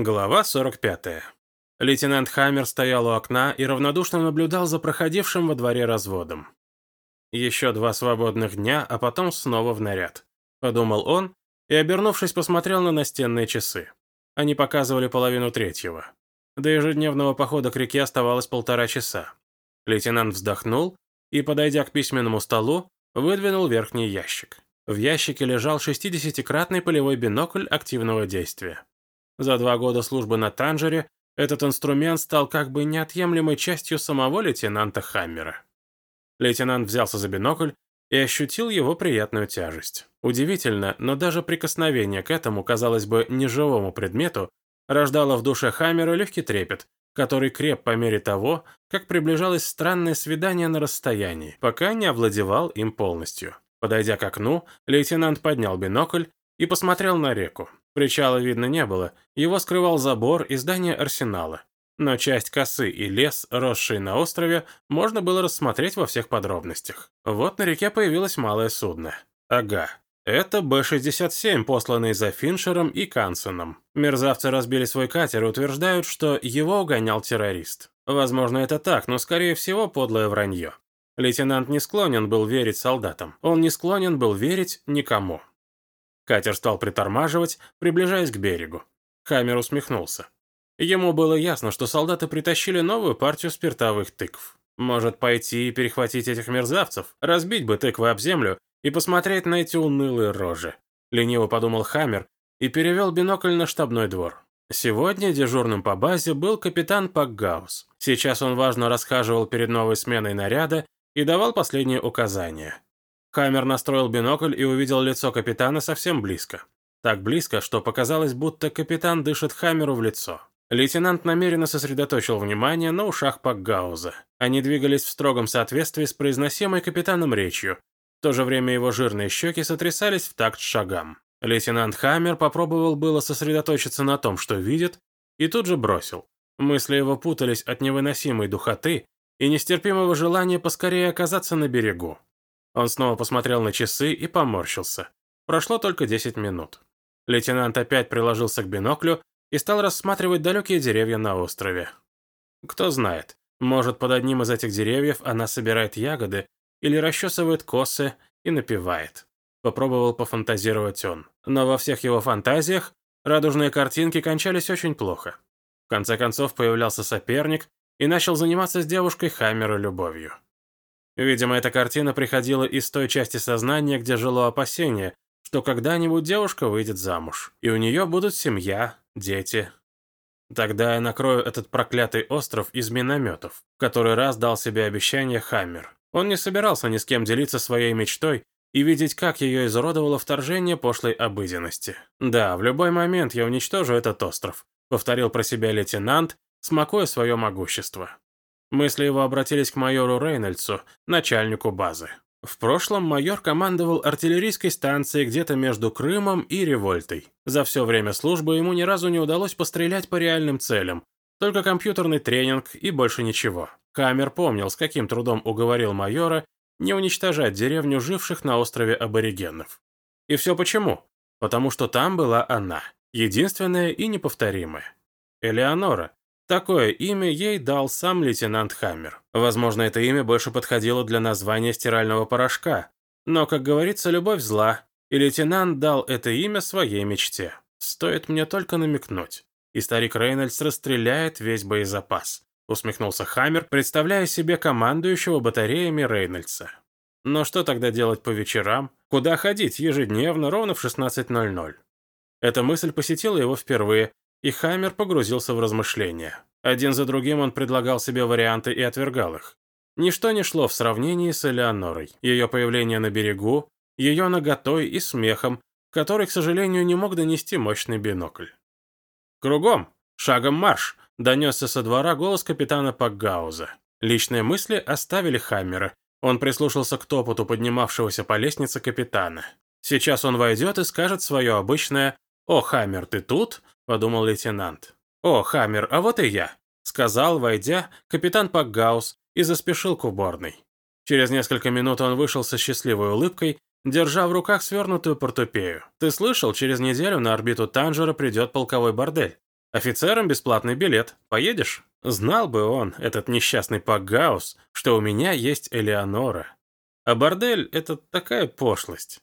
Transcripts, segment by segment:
Глава 45. Лейтенант Хаммер стоял у окна и равнодушно наблюдал за проходившим во дворе разводом. «Еще два свободных дня, а потом снова в наряд», — подумал он и, обернувшись, посмотрел на настенные часы. Они показывали половину третьего. До ежедневного похода к реке оставалось полтора часа. Лейтенант вздохнул и, подойдя к письменному столу, выдвинул верхний ящик. В ящике лежал 60-кратный полевой бинокль активного действия. За два года службы на Танжере этот инструмент стал как бы неотъемлемой частью самого лейтенанта Хаммера. Лейтенант взялся за бинокль и ощутил его приятную тяжесть. Удивительно, но даже прикосновение к этому, казалось бы, неживому предмету рождало в душе Хаммера легкий трепет, который креп по мере того, как приближалось странное свидание на расстоянии, пока не овладевал им полностью. Подойдя к окну, лейтенант поднял бинокль и посмотрел на реку. Причала видно не было, его скрывал забор и здание арсенала. Но часть косы и лес, росший на острове, можно было рассмотреть во всех подробностях. Вот на реке появилось малое судно. Ага, это Б-67, посланный за Финшером и Кансеном. Мерзавцы разбили свой катер и утверждают, что его угонял террорист. Возможно, это так, но, скорее всего, подлое вранье. Лейтенант не склонен был верить солдатам. Он не склонен был верить никому. Катер стал притормаживать, приближаясь к берегу. Хаммер усмехнулся. Ему было ясно, что солдаты притащили новую партию спиртовых тыкв. Может пойти и перехватить этих мерзавцев, разбить бы тыквы об землю и посмотреть на эти унылые рожи. Лениво подумал Хаммер и перевел бинокль на штабной двор. Сегодня дежурным по базе был капитан Пакгаус. Сейчас он важно расхаживал перед новой сменой наряда и давал последние указания. Хаммер настроил бинокль и увидел лицо капитана совсем близко. Так близко, что показалось, будто капитан дышит Хаммеру в лицо. Лейтенант намеренно сосредоточил внимание на ушах Пакгауза. Они двигались в строгом соответствии с произносимой капитаном речью. В то же время его жирные щеки сотрясались в такт шагам. Лейтенант Хаммер попробовал было сосредоточиться на том, что видит, и тут же бросил. Мысли его путались от невыносимой духоты и нестерпимого желания поскорее оказаться на берегу. Он снова посмотрел на часы и поморщился. Прошло только 10 минут. Лейтенант опять приложился к биноклю и стал рассматривать далекие деревья на острове. Кто знает, может, под одним из этих деревьев она собирает ягоды или расчесывает косы и напевает. Попробовал пофантазировать он. Но во всех его фантазиях радужные картинки кончались очень плохо. В конце концов появлялся соперник и начал заниматься с девушкой Хаммера любовью. Видимо, эта картина приходила из той части сознания, где жило опасение, что когда-нибудь девушка выйдет замуж, и у нее будут семья, дети. Тогда я накрою этот проклятый остров из минометов, который раз дал себе обещание Хаммер. Он не собирался ни с кем делиться своей мечтой и видеть, как ее изуродовало вторжение пошлой обыденности. «Да, в любой момент я уничтожу этот остров», — повторил про себя лейтенант, смакуя свое могущество. Мысли его обратились к майору Рейнольдсу, начальнику базы. В прошлом майор командовал артиллерийской станцией где-то между Крымом и Револьтой. За все время службы ему ни разу не удалось пострелять по реальным целям, только компьютерный тренинг и больше ничего. Камер помнил, с каким трудом уговорил майора не уничтожать деревню живших на острове аборигенов. И все почему? Потому что там была она, единственная и неповторимая. Элеонора, Такое имя ей дал сам лейтенант Хаммер. Возможно, это имя больше подходило для названия стирального порошка. Но, как говорится, любовь зла, и лейтенант дал это имя своей мечте. Стоит мне только намекнуть. И старик Рейнольдс расстреляет весь боезапас. Усмехнулся Хаммер, представляя себе командующего батареями Рейнольдса. Но что тогда делать по вечерам? Куда ходить ежедневно ровно в 16.00? Эта мысль посетила его впервые, и Хаммер погрузился в размышления. Один за другим он предлагал себе варианты и отвергал их. Ничто не шло в сравнении с Элеонорой. Ее появление на берегу, ее наготой и смехом, который, к сожалению, не мог донести мощный бинокль. «Кругом! Шагом марш!» – донесся со двора голос капитана Пакгауза. Личные мысли оставили Хаммера. Он прислушался к топоту поднимавшегося по лестнице капитана. Сейчас он войдет и скажет свое обычное «О, Хаммер, ты тут?» подумал лейтенант. «О, Хаммер, а вот и я», — сказал, войдя, капитан Пакгаус и заспешил к уборной. Через несколько минут он вышел со счастливой улыбкой, держа в руках свернутую портупею. «Ты слышал, через неделю на орбиту Танжера придет полковой бордель. Офицерам бесплатный билет. Поедешь?» Знал бы он, этот несчастный Пакгаус, что у меня есть Элеонора. А бордель — это такая пошлость.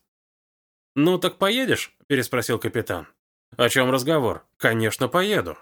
«Ну так поедешь?» — переспросил капитан. «О чем разговор? Конечно, поеду».